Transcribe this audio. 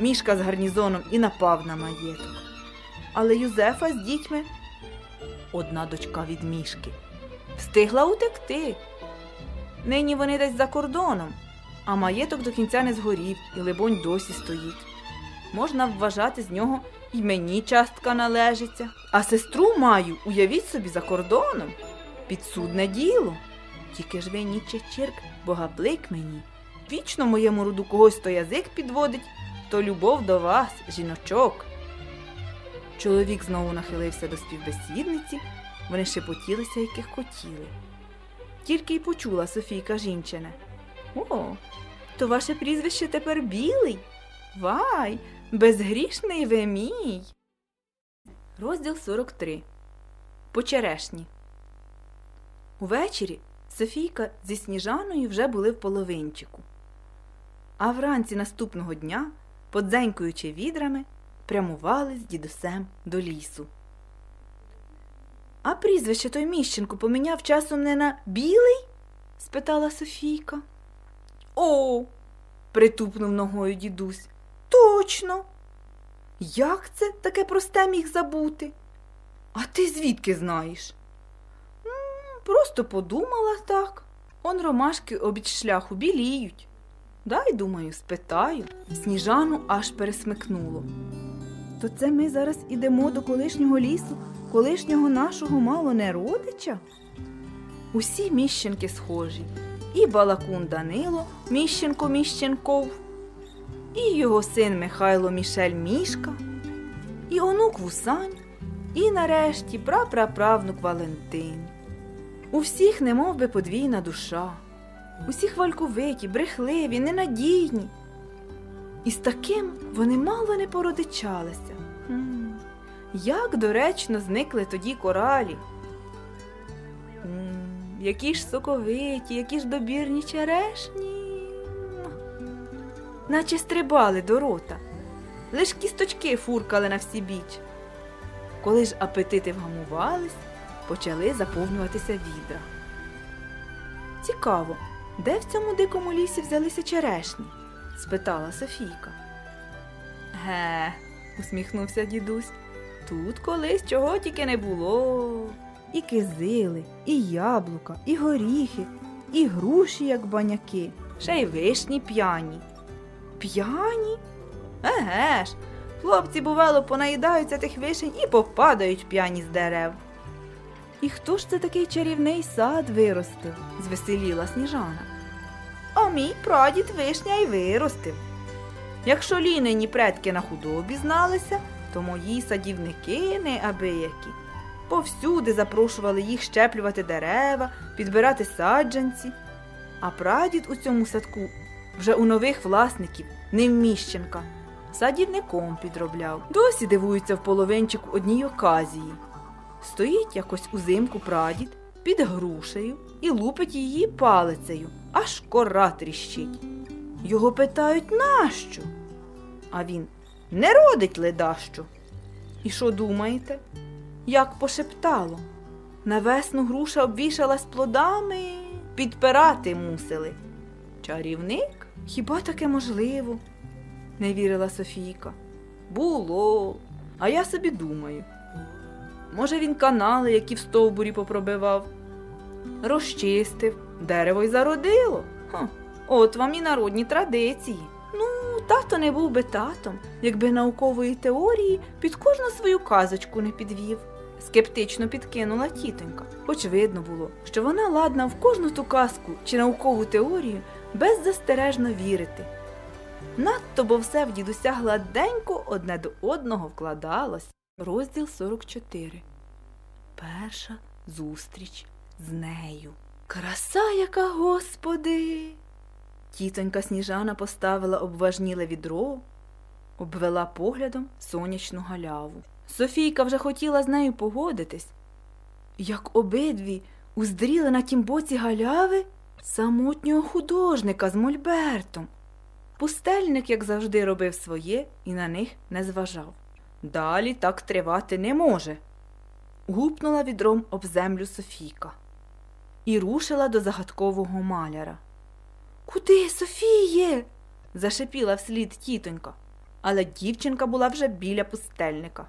мішка з гарнізоном і напав на маєток. Але Юзефа з дітьми одна дочка від мішки. Встигла утекти. Нині вони десь за кордоном, а маєток до кінця не згорів і, либонь, досі стоїть. Можна вважати з нього і мені частка належиться. А сестру маю, уявіть собі, за кордоном. Підсудне діло. Тільки ж ви ніче чирк, богаплик мені. Вічно моєму роду когось то язик підводить, то любов до вас, жіночок. Чоловік знову нахилився до співбесідниці, вони шепотілися, яких хотіли. Тільки й почула Софійка жінчине. О, то ваше прізвище тепер білий? Вай, безгрішний ви мій. Розділ 43. По черешні. Увечері Софійка зі Сніжаною вже були в половинчику. А вранці наступного дня, подзенькуючи відрами, прямували з дідусем до лісу. А прізвище той міщенко поміняв часом не на білий? спитала Софійка. О, притупнув ногою дідусь. Точно. Як це таке просте міг забути? А ти звідки знаєш? «М, Просто подумала так. Он ромашки обід шляху біліють. Дай, думаю, спитаю. Сніжану аж пересмикнуло. То це ми зараз ідемо до колишнього лісу, колишнього нашого мало не родича? Усі міщенки схожі. І балакун Данило, міщенко Міщенков, і його син Михайло Мішель Мішка, і онук Вусань, і нарешті прапраправнук Валентин. У всіх немов би подвійна душа, усі хвальковиті, брехливі, ненадійні. І з таким вони мало не породичалися. Як доречно зникли тоді коралі. Які ж соковиті, які ж добірні черешні. Наче стрибали до рота, лиш кісточки фуркали на всі біч. Коли ж апетити вгамувались, почали заповнюватися відра. Цікаво, де в цьому дикому лісі взялися черешні? спитала Софійка. Ге, усміхнувся дідусь. Тут колись чого тільки не було. І кизили, і яблука, і горіхи, і груші, як баняки, ще й вишні п'яні. П'яні? Еге ж, хлопці, бувало, понаїдаються тих вишень і попадають п'яні з дерев. І хто ж це такий чарівний сад виростив? звеселіла сніжана. А мій прадід вишня й виростив. Якщо лінені предки на худобі зналися, то мої садівники неабиякі. Повсюди запрошували їх щеплювати дерева, підбирати саджанці. А прадід у цьому садку вже у нових власників, невміщенка, садівником підробляв. Досі дивуються в половинчику одній оказії. Стоїть якось узимку прадід під грушею і лупить її палицею, аж кора тріщить. Його питають, нащо? А він не родить ледащо. І що думаєте? Як пошептало. На весну груша обвішалась плодами, підпирати мусили. Чарівник? Хіба таке можливо? не вірила Софійка. Було. А я собі думаю. Може, він канали, які в стовбурі попробивав, розчистив, дерево й зародило. Ха, от вам і народні традиції. Ну, тато не був би татом, якби наукової теорії під кожну свою казочку не підвів. Скептично підкинула тітонька, хоч видно було, що вона ладна в кожну ту казку чи наукову теорію беззастережно вірити. Надто бо все в дідуся гладенько одне до одного вкладалось. Розділ 44. Перша зустріч з нею. Краса яка, господи! Тітонька сніжана поставила обважніле відро, обвела поглядом сонячну галяву. Софійка вже хотіла з нею погодитись, як обидві уздріли на тім боці галяви самотнього художника з мольбертом. Пустельник, як завжди, робив своє і на них не зважав. Далі так тривати не може. Гупнула відром об землю Софійка і рушила до загадкового маляра. Куди, Софіє? зашепіла вслід тітонька. але дівчинка була вже біля пустельника.